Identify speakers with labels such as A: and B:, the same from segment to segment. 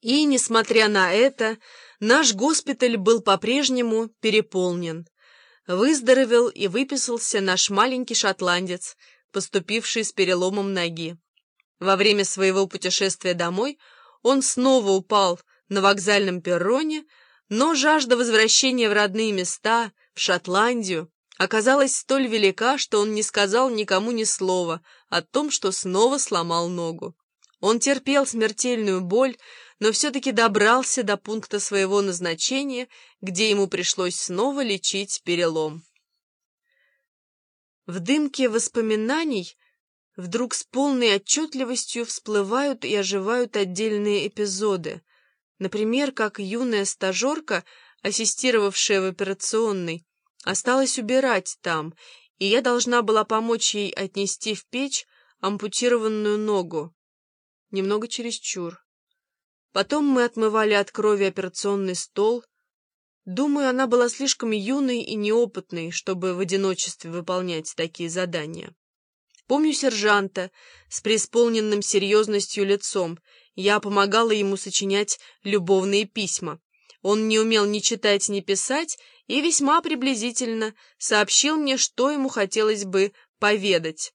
A: И, несмотря на это, наш госпиталь был по-прежнему переполнен. Выздоровел и выписался наш маленький шотландец, поступивший с переломом ноги. Во время своего путешествия домой он снова упал на вокзальном перроне, но жажда возвращения в родные места, в Шотландию, оказалась столь велика, что он не сказал никому ни слова о том, что снова сломал ногу. Он терпел смертельную боль, но все-таки добрался до пункта своего назначения, где ему пришлось снова лечить перелом. В дымке воспоминаний вдруг с полной отчетливостью всплывают и оживают отдельные эпизоды. Например, как юная стажерка, ассистировавшая в операционной, осталась убирать там, и я должна была помочь ей отнести в печь ампутированную ногу. Немного чересчур. Потом мы отмывали от крови операционный стол. Думаю, она была слишком юной и неопытной, чтобы в одиночестве выполнять такие задания. Помню сержанта с преисполненным серьезностью лицом. Я помогала ему сочинять любовные письма. Он не умел ни читать, ни писать, и весьма приблизительно сообщил мне, что ему хотелось бы поведать.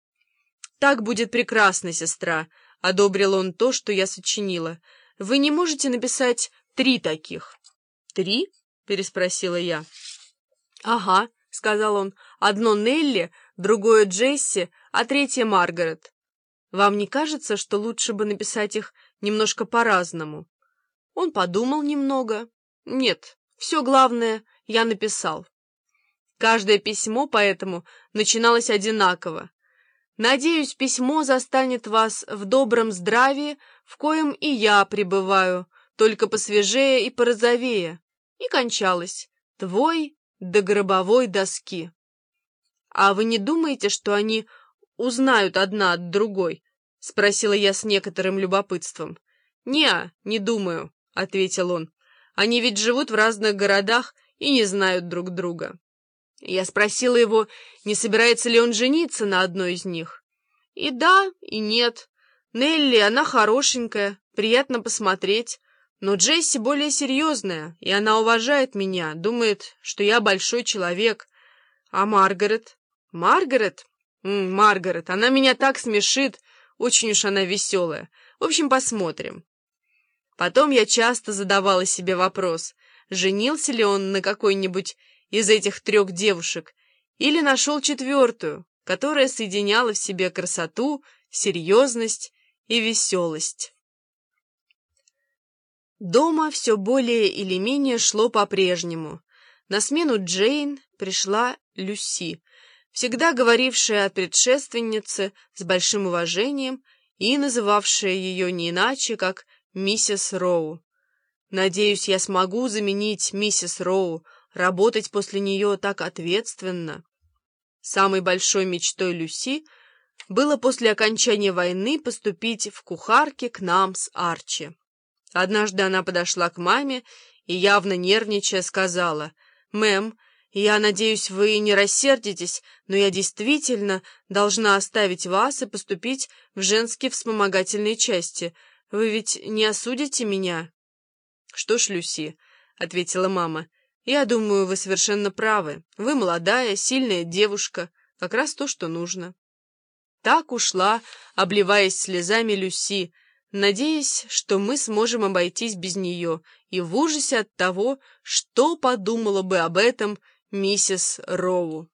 A: «Так будет прекрасно, сестра», — одобрил он то, что я сочинила. Вы не можете написать три таких?» «Три?» — переспросила я. «Ага», — сказал он, — «одно Нелли, другое Джесси, а третье Маргарет. Вам не кажется, что лучше бы написать их немножко по-разному?» Он подумал немного. «Нет, все главное я написал». Каждое письмо поэтому начиналось одинаково. Надеюсь, письмо застанет вас в добром здравии, в коем и я пребываю, только посвежее и порозовее. И кончалось. Твой до гробовой доски. А вы не думаете, что они узнают одна от другой? Спросила я с некоторым любопытством. «Не, не думаю», — ответил он. «Они ведь живут в разных городах и не знают друг друга». Я спросила его, не собирается ли он жениться на одной из них. И да, и нет. Нелли, она хорошенькая, приятно посмотреть. Но Джесси более серьезная, и она уважает меня, думает, что я большой человек. А Маргарет? Маргарет? М -м, Маргарет, она меня так смешит, очень уж она веселая. В общем, посмотрим. Потом я часто задавала себе вопрос, женился ли он на какой-нибудь из этих трех девушек, или нашел четвертую, которая соединяла в себе красоту, серьезность и веселость. Дома все более или менее шло по-прежнему. На смену Джейн пришла Люси, всегда говорившая о предшественнице с большим уважением и называвшая ее не иначе, как миссис Роу. «Надеюсь, я смогу заменить миссис Роу», Работать после нее так ответственно. Самой большой мечтой Люси было после окончания войны поступить в кухарке к нам с Арчи. Однажды она подошла к маме и, явно нервничая, сказала, «Мэм, я надеюсь, вы не рассердитесь, но я действительно должна оставить вас и поступить в женские вспомогательные части. Вы ведь не осудите меня?» «Что ж, Люси», — ответила мама, — «Я думаю, вы совершенно правы. Вы молодая, сильная девушка. Как раз то, что нужно». Так ушла, обливаясь слезами Люси, надеясь, что мы сможем обойтись без нее, и в ужасе от того, что подумала бы об этом миссис Роу.